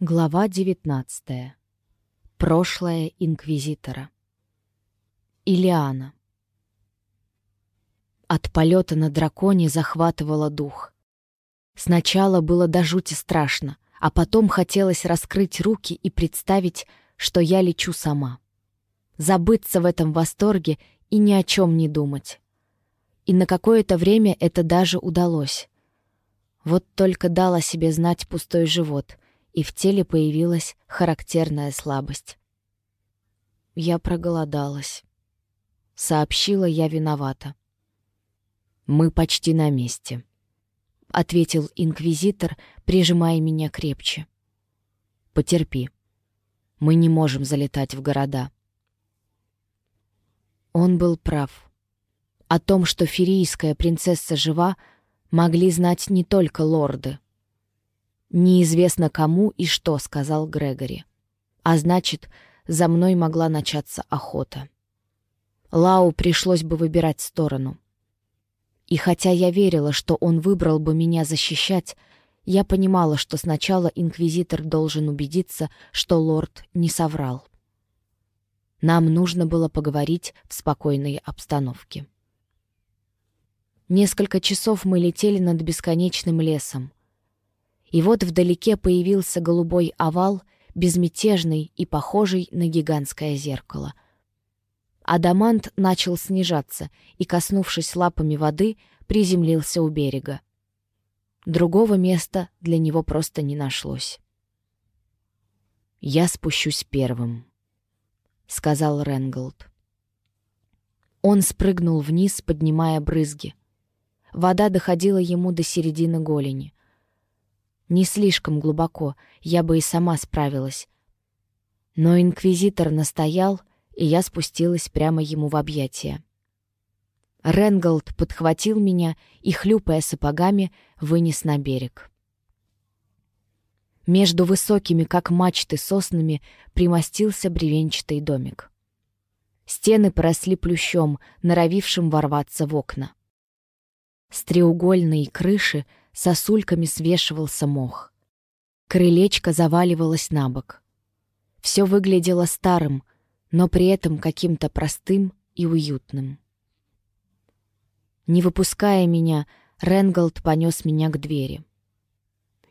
Глава 19. Прошлое инквизитора. Илиана. От полета на драконе захватывало дух. Сначала было до жути страшно, а потом хотелось раскрыть руки и представить, что я лечу сама. Забыться в этом восторге и ни о чем не думать. И на какое-то время это даже удалось. Вот только дал о себе знать пустой живот — и в теле появилась характерная слабость. Я проголодалась. Сообщила я виновата. «Мы почти на месте», — ответил инквизитор, прижимая меня крепче. «Потерпи. Мы не можем залетать в города». Он был прав. О том, что ферийская принцесса жива, могли знать не только лорды — «Неизвестно кому и что», — сказал Грегори. «А значит, за мной могла начаться охота. Лау пришлось бы выбирать сторону. И хотя я верила, что он выбрал бы меня защищать, я понимала, что сначала инквизитор должен убедиться, что лорд не соврал. Нам нужно было поговорить в спокойной обстановке. Несколько часов мы летели над бесконечным лесом. И вот вдалеке появился голубой овал, безмятежный и похожий на гигантское зеркало. Адамант начал снижаться и, коснувшись лапами воды, приземлился у берега. Другого места для него просто не нашлось. «Я спущусь первым», — сказал Ренголд. Он спрыгнул вниз, поднимая брызги. Вода доходила ему до середины голени. Не слишком глубоко, я бы и сама справилась. Но инквизитор настоял, и я спустилась прямо ему в объятия. Ренголд подхватил меня и, хлюпая сапогами, вынес на берег. Между высокими, как мачты, соснами примостился бревенчатый домик. Стены поросли плющом, норовившим ворваться в окна. С треугольной крыши сосульками свешивался мох. Крылечко заваливалось на бок. Все выглядело старым, но при этом каким-то простым и уютным. Не выпуская меня, Ренголд понес меня к двери.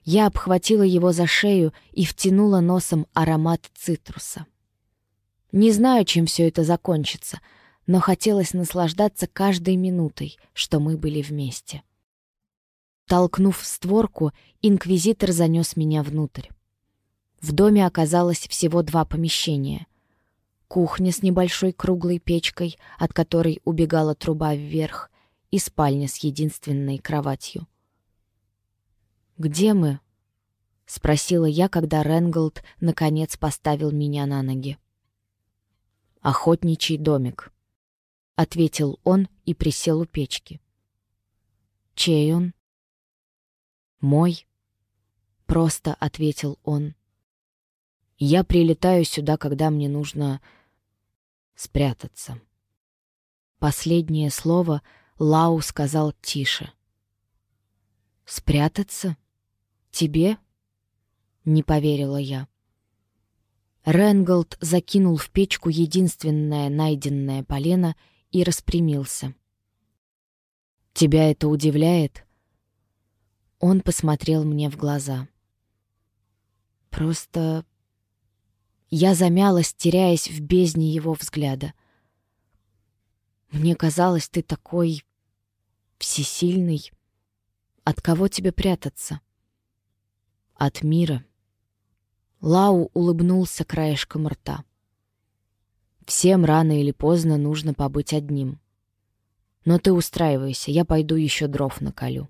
Я обхватила его за шею и втянула носом аромат цитруса. Не знаю, чем все это закончится, но хотелось наслаждаться каждой минутой, что мы были вместе. Толкнув створку, инквизитор занес меня внутрь. В доме оказалось всего два помещения. Кухня с небольшой круглой печкой, от которой убегала труба вверх, и спальня с единственной кроватью. «Где мы?» — спросила я, когда Ренголд наконец поставил меня на ноги. «Охотничий домик», — ответил он и присел у печки. «Чей он?» «Мой», — просто ответил он. «Я прилетаю сюда, когда мне нужно спрятаться». Последнее слово Лау сказал тише. «Спрятаться? Тебе?» — не поверила я. Ренголд закинул в печку единственное найденное полено и распрямился. «Тебя это удивляет?» Он посмотрел мне в глаза. Просто... Я замялась, теряясь в бездне его взгляда. Мне казалось, ты такой... всесильный. От кого тебе прятаться? От мира. Лау улыбнулся краешком рта. Всем рано или поздно нужно побыть одним. Но ты устраивайся, я пойду еще дров наколю.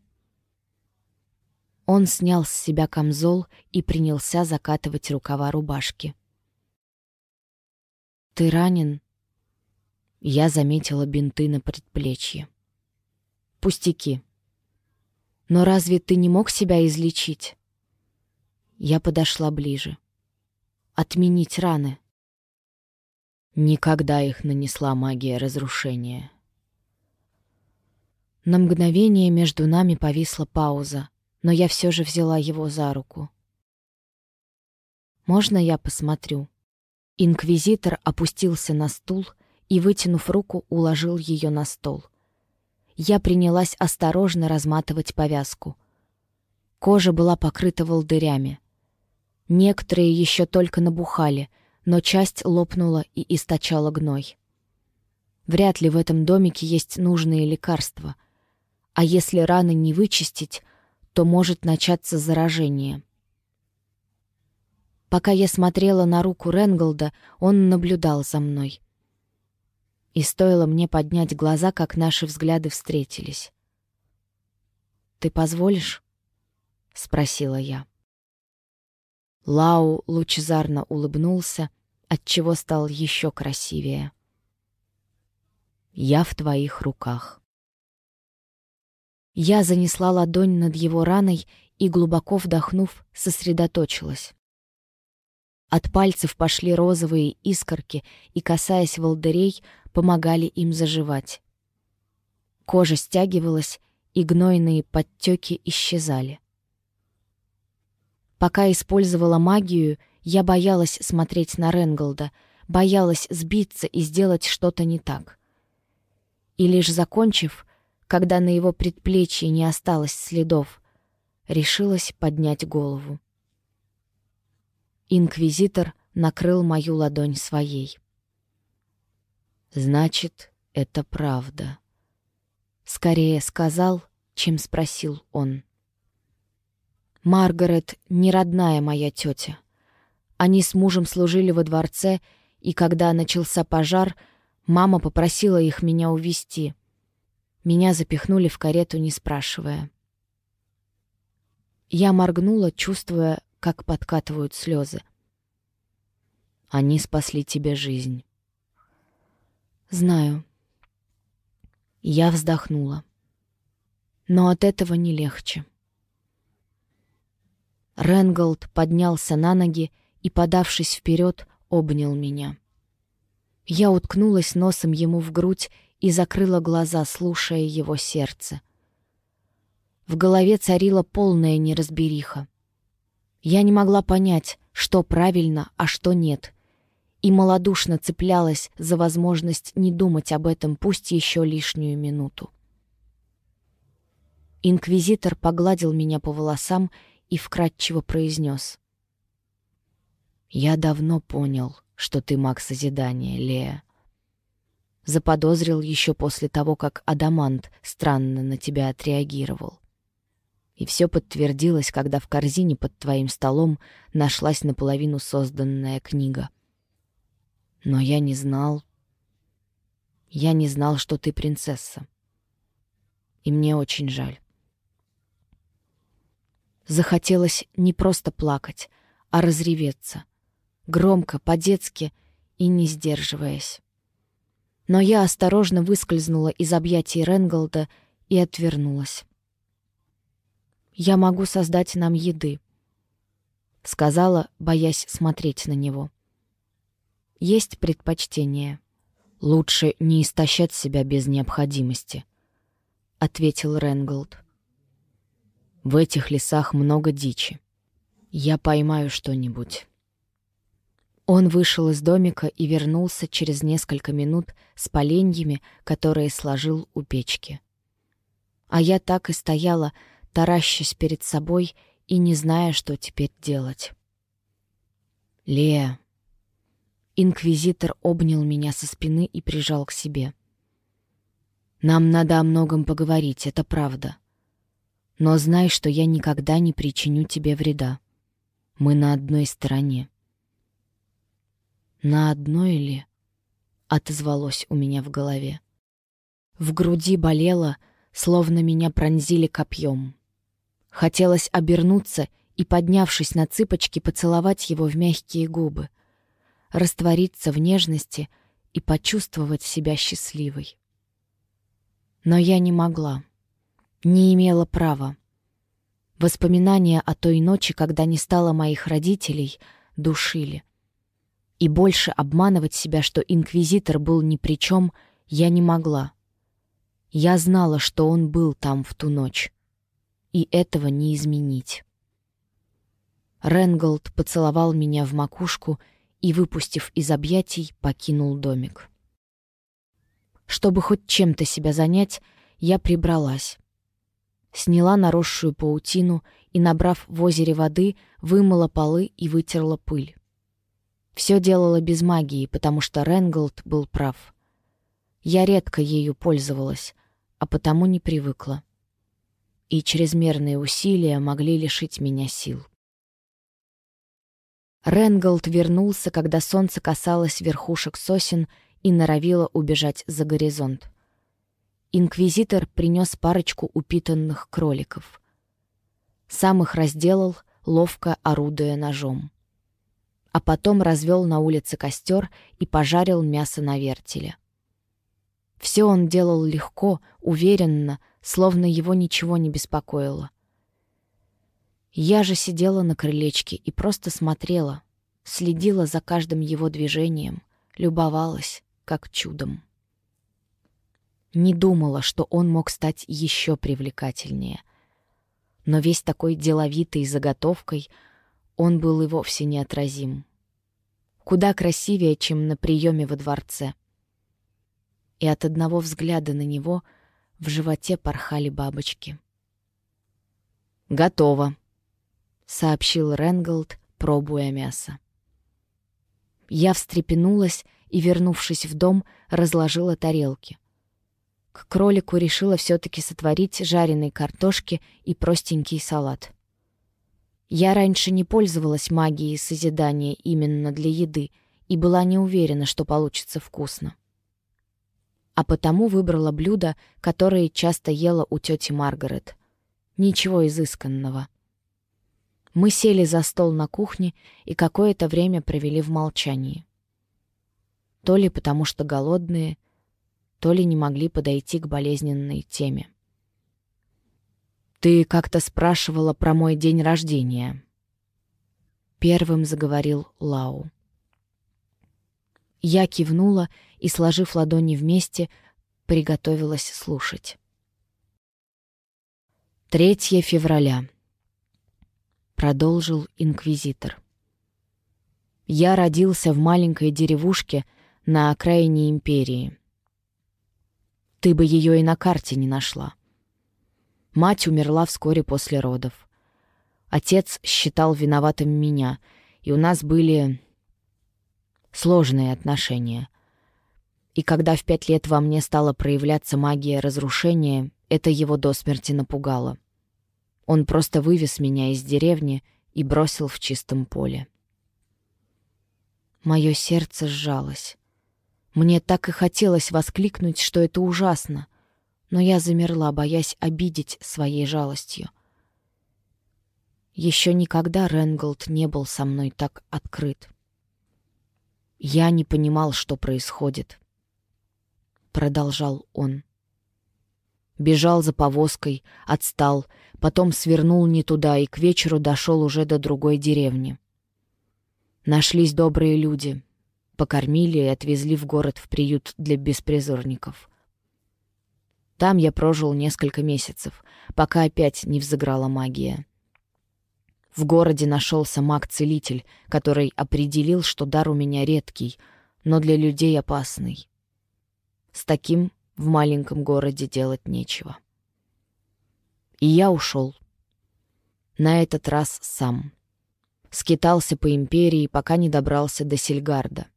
Он снял с себя камзол и принялся закатывать рукава рубашки. «Ты ранен?» Я заметила бинты на предплечье. «Пустяки. Но разве ты не мог себя излечить?» Я подошла ближе. «Отменить раны». Никогда их нанесла магия разрушения. На мгновение между нами повисла пауза — но я все же взяла его за руку. «Можно я посмотрю?» Инквизитор опустился на стул и, вытянув руку, уложил ее на стол. Я принялась осторожно разматывать повязку. Кожа была покрыта волдырями. Некоторые еще только набухали, но часть лопнула и источала гной. Вряд ли в этом домике есть нужные лекарства. А если раны не вычистить, то может начаться заражение. Пока я смотрела на руку Ренголда, он наблюдал за мной. И стоило мне поднять глаза, как наши взгляды встретились. «Ты позволишь?» — спросила я. Лау лучезарно улыбнулся, отчего стал еще красивее. «Я в твоих руках». Я занесла ладонь над его раной и, глубоко вдохнув, сосредоточилась. От пальцев пошли розовые искорки и, касаясь волдырей, помогали им заживать. Кожа стягивалась, и гнойные подтеки исчезали. Пока использовала магию, я боялась смотреть на Ренголда, боялась сбиться и сделать что-то не так. И лишь закончив, когда на его предплечье не осталось следов, решилась поднять голову. Инквизитор накрыл мою ладонь своей. «Значит, это правда», — скорее сказал, чем спросил он. «Маргарет — не родная моя тетя. Они с мужем служили во дворце, и когда начался пожар, мама попросила их меня увезти. Меня запихнули в карету, не спрашивая. Я моргнула, чувствуя, как подкатывают слезы. Они спасли тебе жизнь. Знаю. Я вздохнула. Но от этого не легче. Ренголд поднялся на ноги и, подавшись вперед, обнял меня. Я уткнулась носом ему в грудь и закрыла глаза, слушая его сердце. В голове царила полная неразбериха. Я не могла понять, что правильно, а что нет. И малодушно цеплялась за возможность не думать об этом пусть еще лишнюю минуту. Инквизитор погладил меня по волосам и вкратчиво произнес. «Я давно понял, что ты маг созидания, Лея. Заподозрил еще после того, как Адамант странно на тебя отреагировал. И все подтвердилось, когда в корзине под твоим столом нашлась наполовину созданная книга. Но я не знал... Я не знал, что ты принцесса. И мне очень жаль. Захотелось не просто плакать, а разреветься. Громко, по-детски и не сдерживаясь. Но я осторожно выскользнула из объятий Ренголда и отвернулась. «Я могу создать нам еды», — сказала, боясь смотреть на него. «Есть предпочтение. Лучше не истощать себя без необходимости», — ответил Ренголд. «В этих лесах много дичи. Я поймаю что-нибудь». Он вышел из домика и вернулся через несколько минут с поленьями, которые сложил у печки. А я так и стояла, таращась перед собой и не зная, что теперь делать. «Лея!» Инквизитор обнял меня со спины и прижал к себе. «Нам надо о многом поговорить, это правда. Но знай, что я никогда не причиню тебе вреда. Мы на одной стороне». «На одной ли?» — отозвалось у меня в голове. В груди болело, словно меня пронзили копьем. Хотелось обернуться и, поднявшись на цыпочки, поцеловать его в мягкие губы, раствориться в нежности и почувствовать себя счастливой. Но я не могла, не имела права. Воспоминания о той ночи, когда не стало моих родителей, душили. И больше обманывать себя, что инквизитор был ни при чем, я не могла. Я знала, что он был там в ту ночь и этого не изменить. Ренголд поцеловал меня в макушку и, выпустив из объятий, покинул домик. Чтобы хоть чем-то себя занять, я прибралась. Сняла наросшую паутину и, набрав в озере воды, вымыла полы и вытерла пыль. Все делала без магии, потому что Ренголд был прав. Я редко ею пользовалась, а потому не привыкла. И чрезмерные усилия могли лишить меня сил. Ренголд вернулся, когда солнце касалось верхушек сосен и норовило убежать за горизонт. Инквизитор принес парочку упитанных кроликов. Сам их разделал, ловко орудуя ножом. А потом развел на улице костер и пожарил мясо на вертеле. Все он делал легко, уверенно, словно его ничего не беспокоило. Я же сидела на крылечке и просто смотрела, следила за каждым его движением, любовалась, как чудом. Не думала, что он мог стать еще привлекательнее. Но весь такой деловитый заготовкой, он был и вовсе неотразим. Куда красивее, чем на приеме во дворце. И от одного взгляда на него в животе порхали бабочки. «Готово», — сообщил Ренголд, пробуя мясо. Я встрепенулась и, вернувшись в дом, разложила тарелки. К кролику решила все таки сотворить жареной картошки и простенький салат. Я раньше не пользовалась магией созидания именно для еды и была не уверена, что получится вкусно. А потому выбрала блюдо, которое часто ела у тети Маргарет. Ничего изысканного — мы сели за стол на кухне и какое-то время провели в молчании. То ли потому что голодные, то ли не могли подойти к болезненной теме. «Ты как-то спрашивала про мой день рождения», — первым заговорил Лау. Я кивнула и, сложив ладони вместе, приготовилась слушать. 3 февраля. — продолжил инквизитор. «Я родился в маленькой деревушке на окраине империи. Ты бы ее и на карте не нашла. Мать умерла вскоре после родов. Отец считал виноватым меня, и у нас были сложные отношения. И когда в пять лет во мне стала проявляться магия разрушения, это его до смерти напугало. Он просто вывез меня из деревни и бросил в чистом поле. Мое сердце сжалось. Мне так и хотелось воскликнуть, что это ужасно, но я замерла, боясь обидеть своей жалостью. Еще никогда Ренголд не был со мной так открыт. Я не понимал, что происходит. Продолжал он. Бежал за повозкой, отстал, потом свернул не туда и к вечеру дошел уже до другой деревни. Нашлись добрые люди. Покормили и отвезли в город в приют для беспризорников. Там я прожил несколько месяцев, пока опять не взыграла магия. В городе нашелся маг-целитель, который определил, что дар у меня редкий, но для людей опасный. С таким в маленьком городе делать нечего. И я ушел. На этот раз сам. Скитался по империи, пока не добрался до Сельгарда.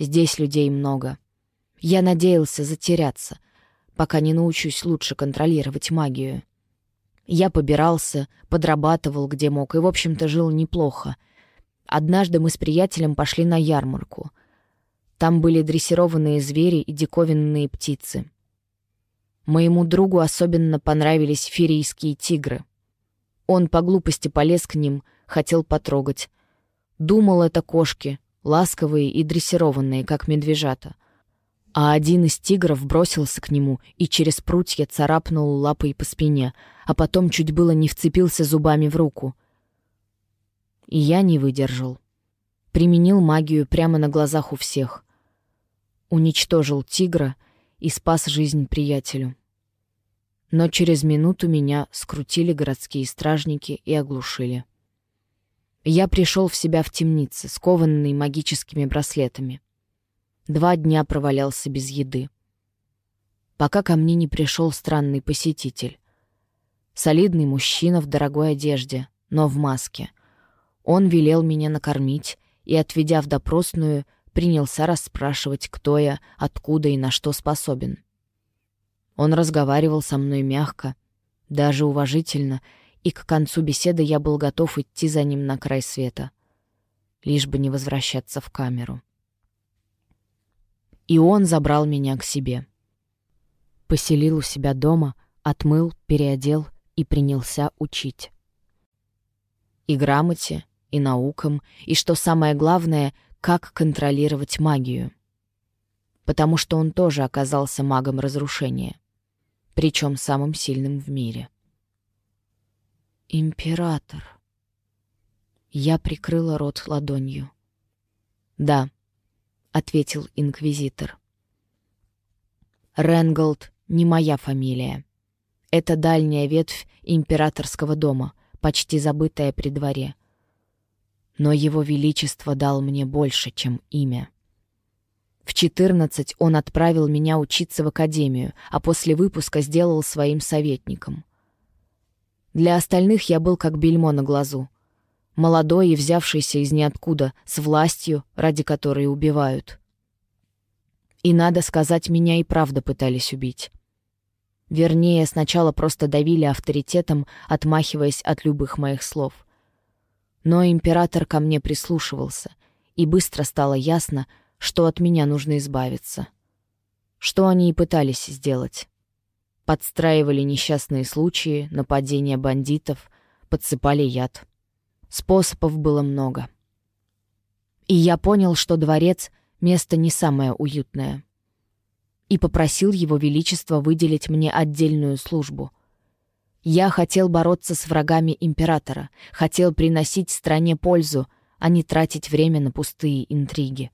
Здесь людей много. Я надеялся затеряться, пока не научусь лучше контролировать магию. Я побирался, подрабатывал где мог и, в общем-то, жил неплохо. Однажды мы с приятелем пошли на ярмарку. Там были дрессированные звери и диковинные птицы. Моему другу особенно понравились ферийские тигры. Он по глупости полез к ним, хотел потрогать. Думал, это кошки, ласковые и дрессированные, как медвежата. А один из тигров бросился к нему и через прутья царапнул лапой по спине, а потом чуть было не вцепился зубами в руку. И я не выдержал. Применил магию прямо на глазах у всех уничтожил тигра и спас жизнь приятелю. Но через минуту меня скрутили городские стражники и оглушили. Я пришел в себя в темнице, скованный магическими браслетами. Два дня провалялся без еды. Пока ко мне не пришел странный посетитель. Солидный мужчина в дорогой одежде, но в маске. Он велел меня накормить и, отведя в допросную, принялся расспрашивать, кто я, откуда и на что способен. Он разговаривал со мной мягко, даже уважительно, и к концу беседы я был готов идти за ним на край света, лишь бы не возвращаться в камеру. И он забрал меня к себе. Поселил у себя дома, отмыл, переодел и принялся учить. И грамоте, и наукам, и, что самое главное, как контролировать магию. Потому что он тоже оказался магом разрушения, причем самым сильным в мире. «Император». Я прикрыла рот ладонью. «Да», — ответил инквизитор. «Ренголд не моя фамилия. Это дальняя ветвь императорского дома, почти забытая при дворе. Но его величество дал мне больше, чем имя». В 14 он отправил меня учиться в академию, а после выпуска сделал своим советником. Для остальных я был как бельмо на глазу. Молодой и взявшийся из ниоткуда, с властью, ради которой убивают. И, надо сказать, меня и правда пытались убить. Вернее, сначала просто давили авторитетом, отмахиваясь от любых моих слов. Но император ко мне прислушивался, и быстро стало ясно, что от меня нужно избавиться. Что они и пытались сделать подстраивали несчастные случаи, нападения бандитов, подсыпали яд. Способов было много. И я понял, что дворец — место не самое уютное. И попросил его величество выделить мне отдельную службу. Я хотел бороться с врагами императора, хотел приносить стране пользу, а не тратить время на пустые интриги.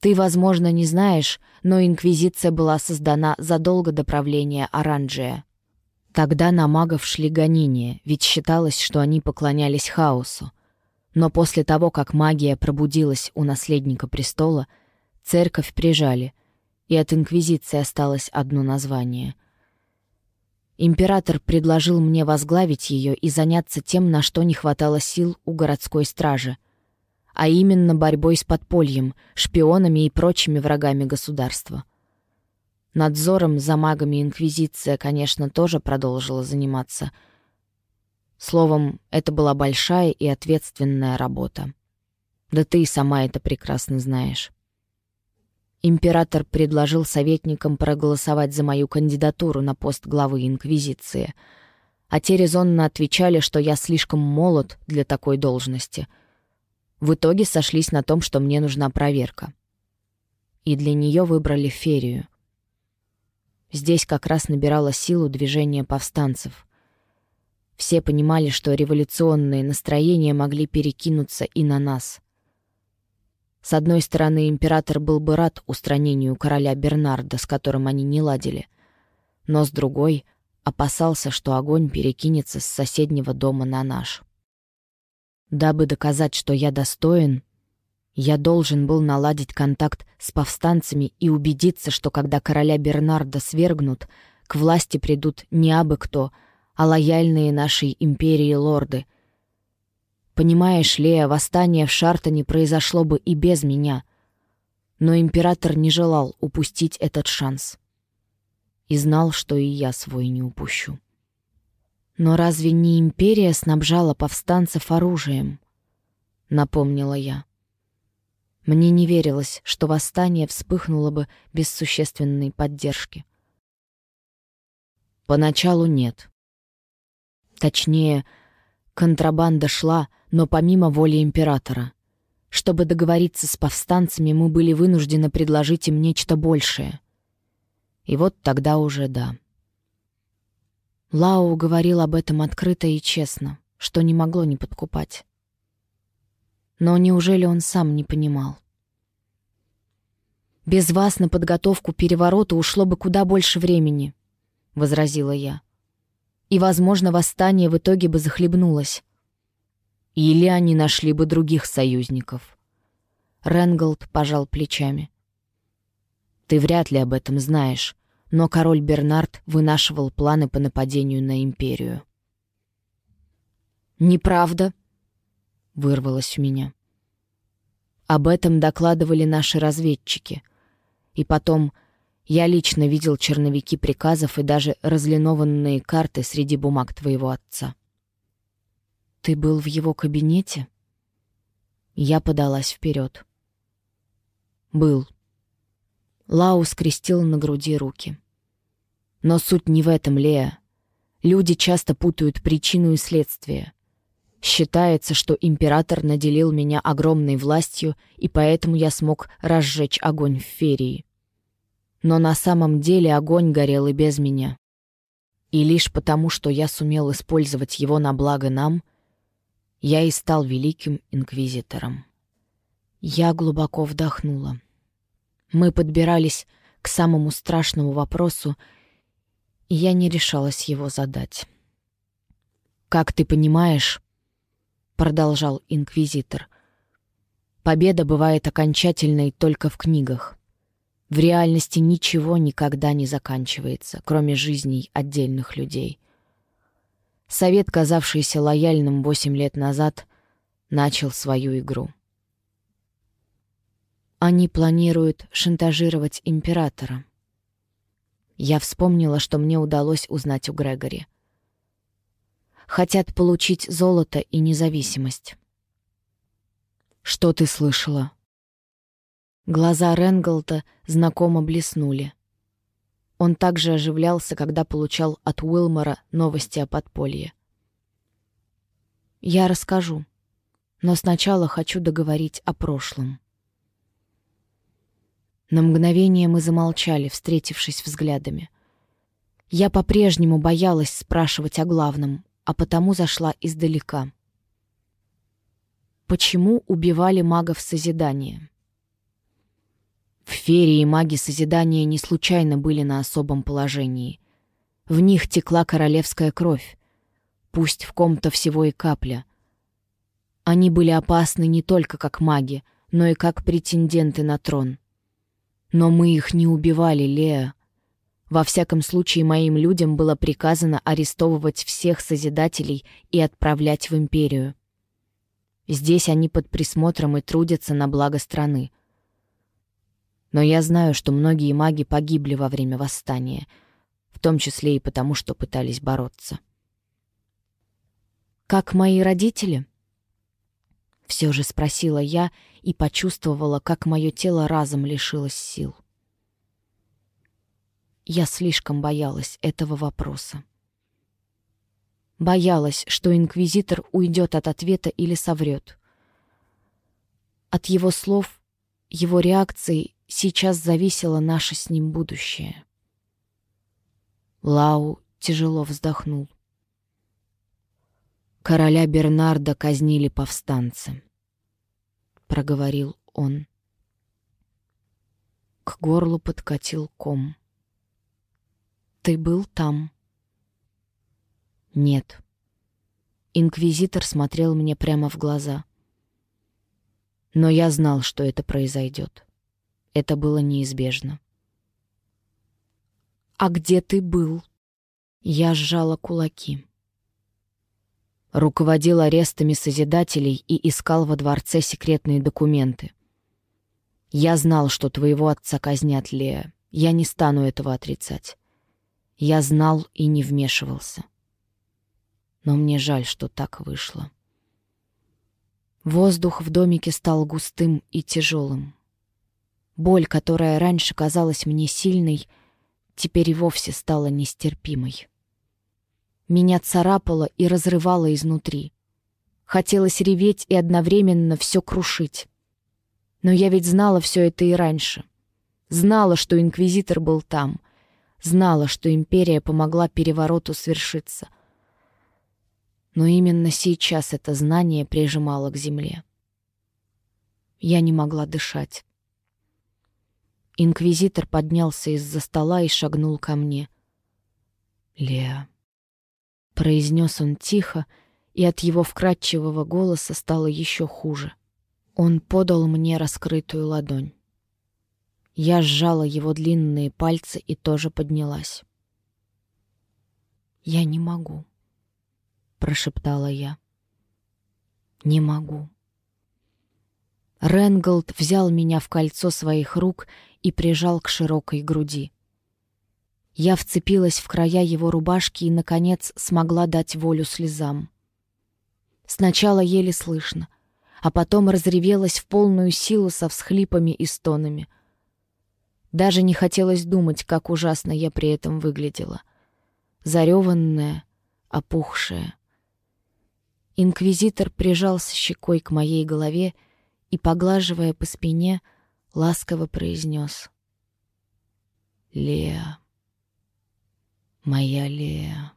Ты, возможно, не знаешь, но Инквизиция была создана задолго до правления Оранжия. Тогда на магов шли гонения, ведь считалось, что они поклонялись хаосу. Но после того, как магия пробудилась у наследника престола, церковь прижали, и от Инквизиции осталось одно название. Император предложил мне возглавить ее и заняться тем, на что не хватало сил у городской стражи — а именно борьбой с подпольем, шпионами и прочими врагами государства. Надзором за магами Инквизиция, конечно, тоже продолжила заниматься. Словом, это была большая и ответственная работа. Да ты и сама это прекрасно знаешь. Император предложил советникам проголосовать за мою кандидатуру на пост главы Инквизиции, а те резонно отвечали, что я слишком молод для такой должности — в итоге сошлись на том, что мне нужна проверка. И для нее выбрали ферию. Здесь как раз набирало силу движение повстанцев. Все понимали, что революционные настроения могли перекинуться и на нас. С одной стороны, император был бы рад устранению короля Бернарда, с которым они не ладили, но с другой — опасался, что огонь перекинется с соседнего дома на наш. Дабы доказать, что я достоин, я должен был наладить контакт с повстанцами и убедиться, что когда короля Бернарда свергнут, к власти придут не абы кто, а лояльные нашей империи лорды. Понимаешь, Лея, восстание в Шартоне произошло бы и без меня. Но император не желал упустить этот шанс. И знал, что и я свой не упущу. «Но разве не империя снабжала повстанцев оружием?» — напомнила я. Мне не верилось, что восстание вспыхнуло бы без существенной поддержки. Поначалу нет. Точнее, контрабанда шла, но помимо воли императора. Чтобы договориться с повстанцами, мы были вынуждены предложить им нечто большее. И вот тогда уже да. Лао говорил об этом открыто и честно, что не могло не подкупать. Но неужели он сам не понимал? «Без вас на подготовку переворота ушло бы куда больше времени», — возразила я. «И, возможно, восстание в итоге бы захлебнулось». Или они нашли бы других союзников. Ренголд пожал плечами. Ты вряд ли об этом знаешь, но король Бернард вынашивал планы по нападению на империю. «Неправда», — вырвалось у меня. Об этом докладывали наши разведчики. И потом я лично видел черновики приказов и даже разлинованные карты среди бумаг твоего отца. «Ты был в его кабинете?» Я подалась вперед. «Был». Лау скрестил на груди руки. «Но суть не в этом, Лея. Люди часто путают причину и следствие. Считается, что император наделил меня огромной властью, и поэтому я смог разжечь огонь в Ферии. Но на самом деле огонь горел и без меня. И лишь потому, что я сумел использовать его на благо нам, я и стал великим инквизитором. Я глубоко вдохнула. Мы подбирались к самому страшному вопросу, и я не решалась его задать. «Как ты понимаешь, продолжал инквизитор. Победа бывает окончательной только в книгах. В реальности ничего никогда не заканчивается, кроме жизней отдельных людей. Совет, казавшийся лояльным восемь лет назад, начал свою игру. Они планируют шантажировать императора. Я вспомнила, что мне удалось узнать у Грегори — хотят получить золото и независимость. «Что ты слышала?» Глаза Ренголта знакомо блеснули. Он также оживлялся, когда получал от Уилмора новости о подполье. «Я расскажу, но сначала хочу договорить о прошлом». На мгновение мы замолчали, встретившись взглядами. Я по-прежнему боялась спрашивать о главном, а потому зашла издалека. Почему убивали магов Созидания? В Ферии маги Созидания не случайно были на особом положении. В них текла королевская кровь, пусть в ком-то всего и капля. Они были опасны не только как маги, но и как претенденты на трон. Но мы их не убивали, Леа. Во всяком случае, моим людям было приказано арестовывать всех Созидателей и отправлять в Империю. Здесь они под присмотром и трудятся на благо страны. Но я знаю, что многие маги погибли во время восстания, в том числе и потому, что пытались бороться. «Как мои родители?» Все же спросила я и почувствовала, как мое тело разом лишилось сил. Я слишком боялась этого вопроса. Боялась, что инквизитор уйдет от ответа или соврет. От его слов, его реакции сейчас зависело наше с ним будущее. Лау тяжело вздохнул. «Короля Бернарда казнили повстанцы», — проговорил он. К горлу подкатил ком. Ты был там? Нет. Инквизитор смотрел мне прямо в глаза. Но я знал, что это произойдет. Это было неизбежно. «А где ты был?» Я сжала кулаки. Руководил арестами Созидателей и искал во дворце секретные документы. Я знал, что твоего отца казнят, Лея. Я не стану этого отрицать. Я знал и не вмешивался. Но мне жаль, что так вышло. Воздух в домике стал густым и тяжелым. Боль, которая раньше казалась мне сильной, теперь и вовсе стала нестерпимой. Меня царапало и разрывало изнутри. Хотелось реветь и одновременно все крушить. Но я ведь знала все это и раньше. Знала, что инквизитор был там, Знала, что империя помогла перевороту свершиться. Но именно сейчас это знание прижимало к земле. Я не могла дышать. Инквизитор поднялся из-за стола и шагнул ко мне. «Леа», — произнес он тихо, и от его вкрадчивого голоса стало еще хуже. Он подал мне раскрытую ладонь. Я сжала его длинные пальцы и тоже поднялась. «Я не могу», — прошептала я. «Не могу». Ренголд взял меня в кольцо своих рук и прижал к широкой груди. Я вцепилась в края его рубашки и, наконец, смогла дать волю слезам. Сначала еле слышно, а потом разревелась в полную силу со всхлипами и стонами. Даже не хотелось думать, как ужасно я при этом выглядела. Зареванная, опухшая. Инквизитор прижался щекой к моей голове и, поглаживая по спине, ласково произнес. «Леа». Моя Лея.